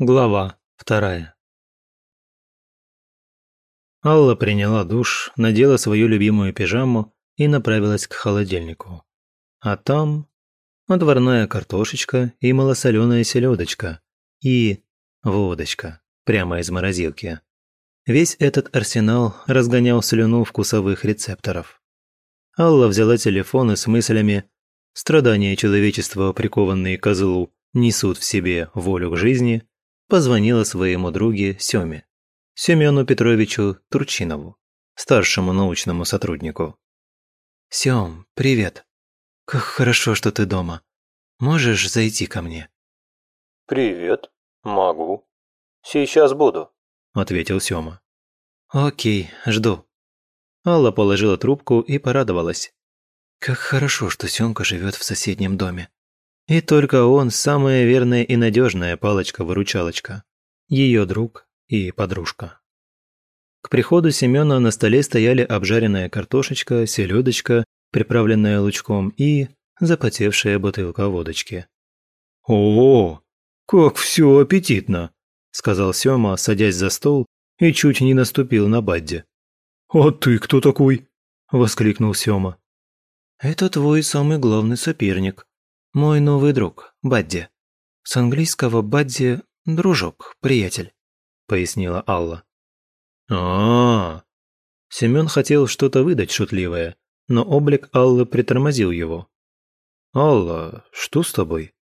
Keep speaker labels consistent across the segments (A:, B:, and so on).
A: Глава вторая. Алла приняла душ, надела свою любимую пижаму и направилась к холодильнику. А там отварная картошечка и малосоленая селедочка и водочка прямо из морозилки. Весь этот арсенал разгонял слюну вкусовых рецепторов. Алла взяла телефон и с мыслями «Страдания человечества, прикованные к злу, несут в себе волю к жизни», позвонила своему друге Сёме, Семену Петровичу Турчинову, старшему научному сотруднику. «Сём, привет. Как хорошо, что ты дома. Можешь зайти ко мне?»
B: «Привет. Могу. Сейчас буду», – ответил Сёма.
A: «Окей, жду». Алла положила трубку и порадовалась. Как хорошо, что Сёмка живет в соседнем доме. И только он самая верная и надежная палочка-выручалочка. Ее друг и подружка. К приходу Семена на столе стояли обжаренная картошечка, селедочка, приправленная лучком и запотевшая бутылка водочки.
C: «О, как все аппетитно!» – сказал Сёма, садясь за стол и чуть не наступил на Бадди. «А ты кто такой?» – воскликнул Сёма.
A: «Это твой самый главный соперник. Мой новый друг, Бадди. С английского Бадди – дружок, приятель», – пояснила Алла.
C: а, -а, -а.
A: Семён хотел что-то выдать шутливое, но облик Аллы притормозил его.
C: «Алла, что с тобой?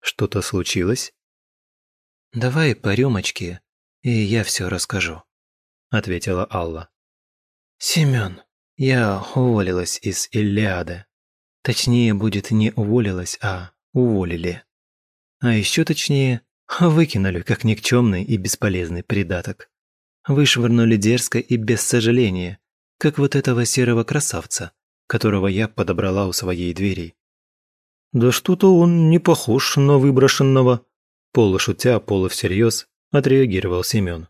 A: Что-то случилось?» «Давай по рюмочке, и я все расскажу», – ответила Алла. «Семен, я уволилась из Иллиады. Точнее, будет не уволилась, а уволили. А еще точнее, выкинули как никчемный и бесполезный придаток. Вышвырнули дерзко и без сожаления, как вот этого серого красавца, которого я подобрала у своей двери.
C: «Да что-то он не похож на выброшенного», полушутя, полувсерьез отреагировал Семен.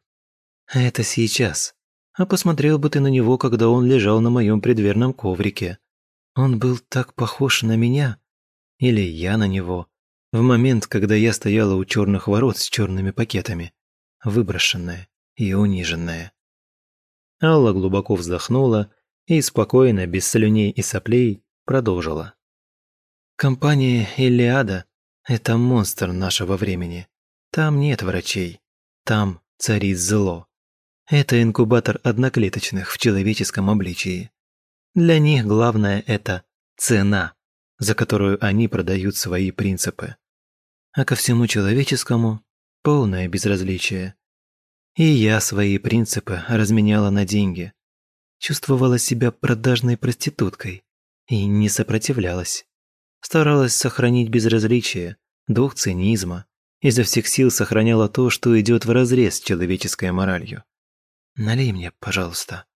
A: «Это сейчас. А посмотрел бы ты на него, когда он лежал на моем предверном коврике. Он был так похож на меня, или я на него, в момент, когда я стояла у черных ворот с черными пакетами, выброшенная и униженная». Алла глубоко вздохнула и спокойно, без слюней и соплей, продолжила. «Компания «Илиада» – это монстр нашего времени. Там нет врачей. Там царит зло. Это инкубатор одноклеточных в человеческом обличии. Для них главное – это цена, за которую они продают свои принципы. А ко всему человеческому – полное безразличие. И я свои принципы разменяла на деньги. Чувствовала себя продажной проституткой и не сопротивлялась. Старалась сохранить безразличие, дух цинизма, изо всех сил сохраняла то, что идет вразрез с человеческой моралью. Налей мне, пожалуйста».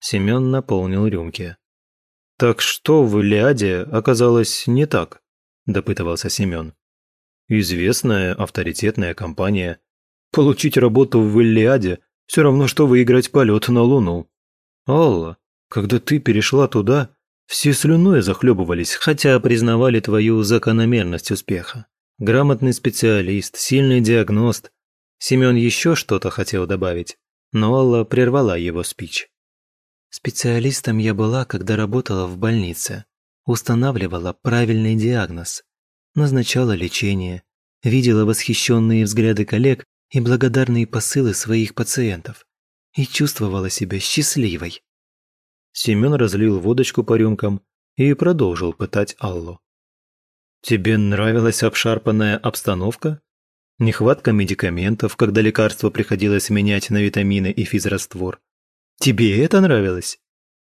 C: Семен наполнил рюмки. «Так что в Илиаде оказалось не так?» – допытывался Семен. «Известная, авторитетная компания. Получить работу в Илиаде – все равно, что выиграть полет на Луну. Алла, когда ты перешла туда, все слюной захлебывались, хотя признавали твою закономерность успеха. Грамотный специалист, сильный диагност. Семен еще что-то хотел добавить, но Алла прервала его спич.
A: Специалистом я была, когда работала в больнице. Устанавливала правильный диагноз. Назначала лечение. Видела восхищенные взгляды коллег и благодарные посылы своих пациентов. И чувствовала себя счастливой.
C: Семен разлил водочку по рюмкам и продолжил пытать Аллу. Тебе нравилась обшарпанная обстановка? Нехватка медикаментов, когда лекарства приходилось менять на витамины и физраствор. Тебе это нравилось?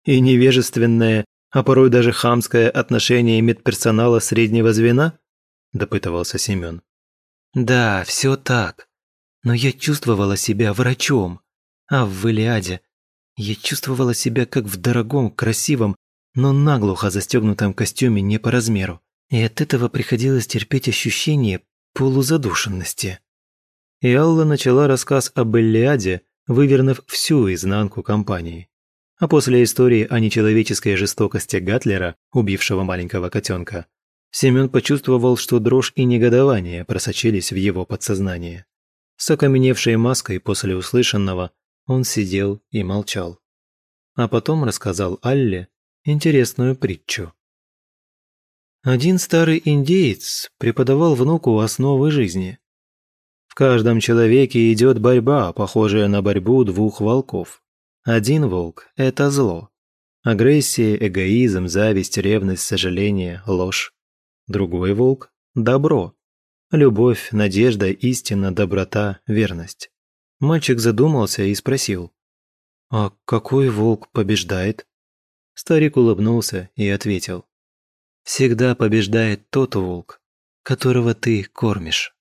C: И невежественное, а порой даже хамское отношение медперсонала среднего звена? Допытывался Семен.
A: Да, все так. Но я чувствовала себя врачом. А в Илиаде я чувствовала себя как в дорогом, красивом, но наглухо застегнутом костюме не по размеру и от этого приходилось терпеть ощущение полузадушенности. И Алла начала рассказ об Эллиаде, вывернув всю изнанку компании. А после истории о нечеловеческой жестокости Гатлера, убившего маленького котенка, Семен почувствовал, что дрожь и негодование просочились в его подсознание. С окаменевшей маской после услышанного он сидел и молчал. А потом рассказал Алле интересную притчу. Один старый индеец преподавал внуку основы жизни. В каждом человеке идет борьба, похожая на борьбу двух волков. Один волк – это зло. Агрессия, эгоизм, зависть, ревность, сожаление, ложь. Другой волк – добро. Любовь, надежда, истина, доброта, верность. Мальчик задумался и спросил. «А какой волк побеждает?» Старик улыбнулся и ответил. «Всегда побеждает тот волк, которого ты кормишь».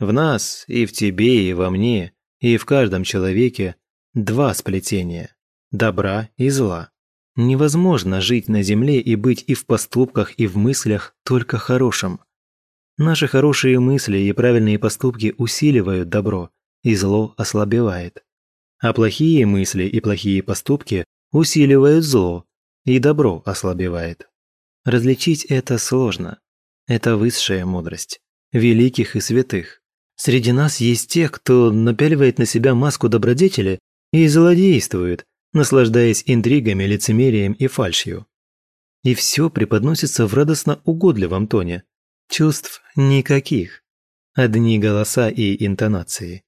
A: В нас, и в тебе, и во мне, и в каждом человеке два сплетения – добра и зла. Невозможно жить на земле и быть и в поступках, и в мыслях только хорошим. Наши хорошие мысли и правильные поступки усиливают добро, и зло ослабевает. А плохие мысли и плохие поступки усиливают зло, и добро ослабевает. Различить это сложно. Это высшая мудрость, великих и святых. Среди нас есть те, кто напяливает на себя маску добродетели и злодействует, наслаждаясь интригами, лицемерием и фальшью. И все преподносится в радостно угодливом тоне. Чувств никаких. Одни голоса и интонации.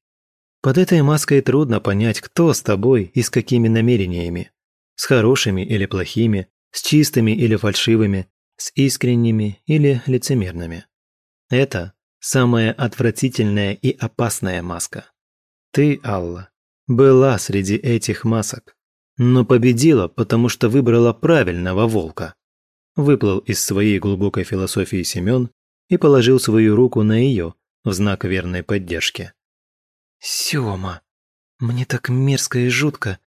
A: Под этой маской трудно понять, кто с тобой и с какими намерениями. С хорошими или плохими, с чистыми или фальшивыми, с искренними или лицемерными. Это самая отвратительная и опасная маска. Ты, Алла, была среди этих масок, но победила, потому что выбрала правильного волка. Выплыл из своей глубокой философии Семен и положил свою руку на ее в знак верной поддержки. «Сёма, мне так мерзко и жутко.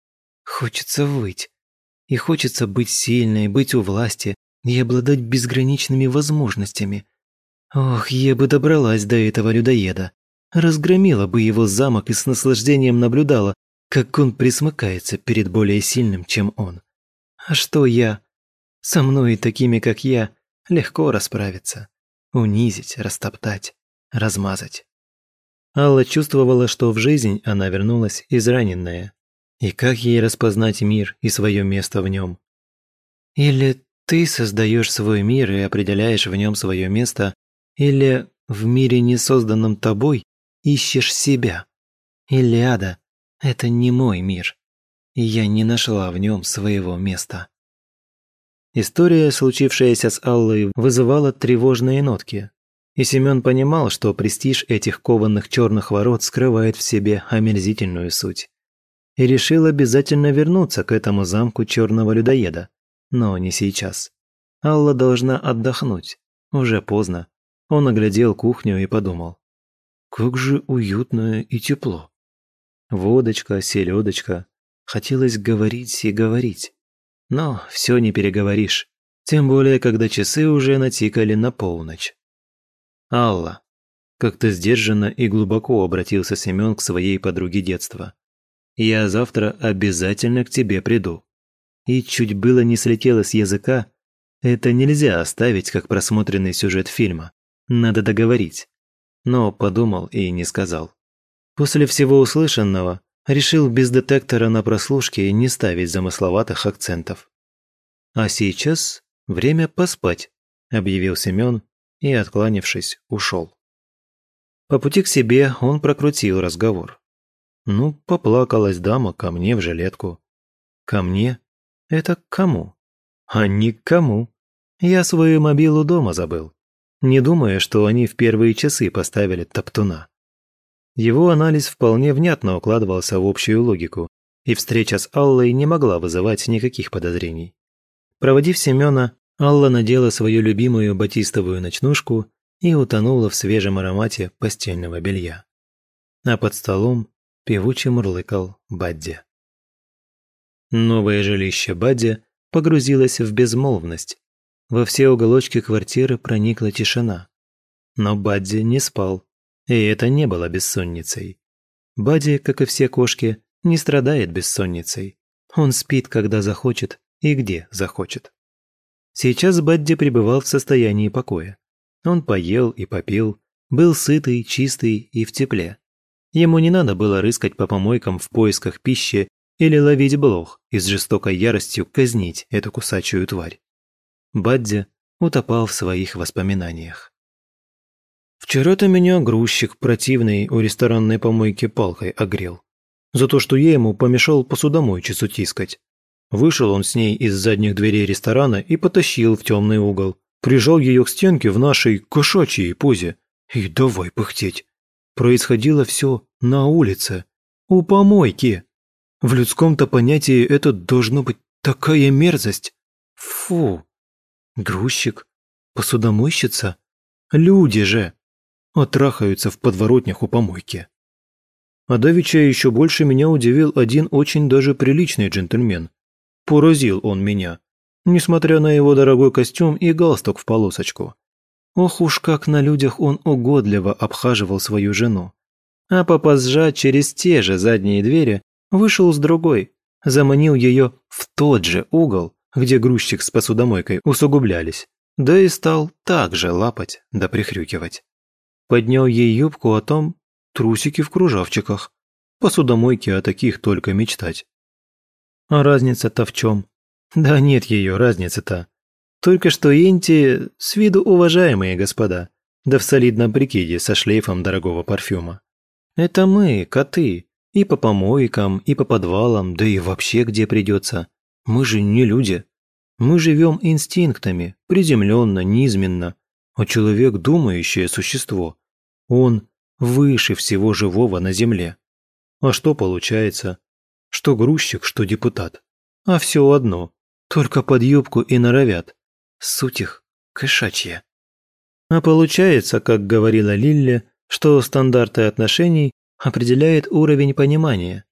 A: Хочется выть. И хочется быть сильной, быть у власти и обладать безграничными возможностями – Ох, я бы добралась до этого людоеда. Разгромила бы его замок и с наслаждением наблюдала, как он присмыкается перед более сильным, чем он. А что я? Со мной такими, как я, легко расправиться. Унизить, растоптать, размазать. Алла чувствовала, что в жизнь она вернулась израненная. И как ей распознать мир и свое место в нем? Или ты создаешь свой мир и определяешь в нем свое место, или в мире, не созданном тобой, ищешь себя? Илиада – это не мой мир, и я не нашла в нем своего места. История, случившаяся с Аллой, вызывала тревожные нотки. И Семен понимал, что престиж этих кованных черных ворот скрывает в себе омерзительную суть. И решил обязательно вернуться к этому замку черного людоеда. Но не сейчас. Алла должна отдохнуть. Уже поздно. Он оглядел кухню и подумал. Как же уютно и тепло. Водочка, селедочка. Хотелось говорить и говорить. Но все не переговоришь. Тем более, когда часы уже натикали на полночь. «Алла», – как-то сдержанно и глубоко обратился Семен к своей подруге детства. «Я завтра обязательно к тебе приду». И чуть было не слетело с языка, это нельзя оставить как просмотренный сюжет фильма. Надо договорить. Но подумал и не сказал. После всего услышанного решил без детектора на прослушке не ставить замысловатых акцентов. «А сейчас время поспать», – объявил Семен и, откланившись, ушел. По пути к себе он прокрутил разговор. Ну, поплакалась дама ко мне в жилетку. Ко мне? Это к кому? А не к кому. Я свою мобилу дома забыл не думая, что они в первые часы поставили топтуна. Его анализ вполне внятно укладывался в общую логику, и встреча с Аллой не могла вызывать никаких подозрений. Проводив Семена, Алла надела свою любимую батистовую ночнушку и утонула в свежем аромате постельного белья. А под столом певуче мурлыкал Бадди. Новое жилище Бадди погрузилось в безмолвность, во все уголочки квартиры проникла тишина. Но Бадди не спал, и это не было бессонницей. Бадди, как и все кошки, не страдает бессонницей. Он спит, когда захочет и где захочет. Сейчас Бадди пребывал в состоянии покоя. Он поел и попил, был сытый, чистый и в тепле. Ему не надо было рыскать по помойкам в поисках пищи или ловить блох и с жестокой яростью казнить эту кусачую тварь. Бадди утопал в своих воспоминаниях. «Вчера-то меня грузчик противный у ресторанной помойки палкой огрел. За то, что я ему помешал посудомойчицу тискать. Вышел он с ней из задних дверей ресторана и потащил в темный угол. Прижал ее к стенке в нашей кошачьей позе. И давай пыхтеть. Происходило все на улице, у помойки. В людском-то понятии это должно быть такая мерзость. Фу. Грузчик, посудомойщица, люди же. Отрахаются в подворотнях у помойки. А давеча еще больше меня удивил один очень даже приличный джентльмен. Поразил он меня, несмотря на его дорогой костюм и галстук в полосочку. Ох уж как на людях он угодливо обхаживал свою жену. А попозжа через те же задние двери вышел с другой, заманил ее в тот же угол, где грузчик с посудомойкой усугублялись, да и стал так же лапать да прихрюкивать. Поднял ей юбку о том, трусики в кружавчиках, посудомойки о таких только мечтать. А разница-то в чем? Да нет ее разницы-то. Только что Инти с виду уважаемые господа, да в солидном прикиде со шлейфом дорогого парфюма. Это мы, коты, и по помойкам, и по подвалам, да и вообще где придется. Мы же не люди. Мы живем инстинктами, приземленно, низменно. А человек – думающее существо. Он выше всего живого на земле. А что получается? Что грузчик, что депутат. А все одно. Только под юбку и норовят. Суть их кошачья. А получается, как говорила Лилли, что стандарты отношений определяет уровень понимания,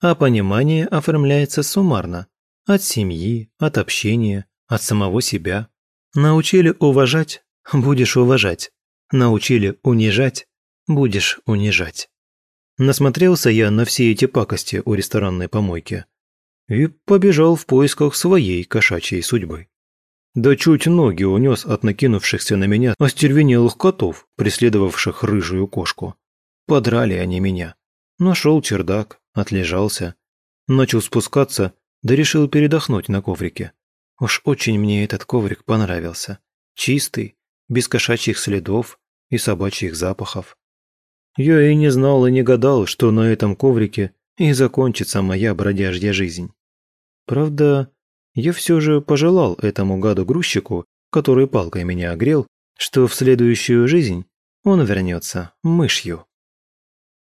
A: а понимание оформляется суммарно – от семьи, от общения, от самого себя. Научили уважать – будешь уважать. Научили унижать – будешь унижать. Насмотрелся я на все эти пакости у ресторанной помойки и побежал в поисках своей кошачьей судьбы. Да чуть ноги унес от накинувшихся на меня остервенелых котов, преследовавших рыжую кошку. Подрали они меня. Нашел чердак, отлежался. Начал спускаться, да решил передохнуть на коврике. Уж очень мне этот коврик понравился. Чистый, без кошачьих следов и собачьих запахов. Я и не знал и не гадал, что на этом коврике и закончится моя бродяжья жизнь. Правда, я все же пожелал этому гаду-грузчику, который палкой меня огрел, что в следующую жизнь он вернется мышью.